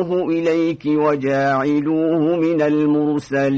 رادوه إليك وجاعلوه من المرسلين.